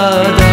da